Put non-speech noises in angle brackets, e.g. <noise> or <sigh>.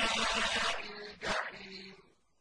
Thank <laughs> you.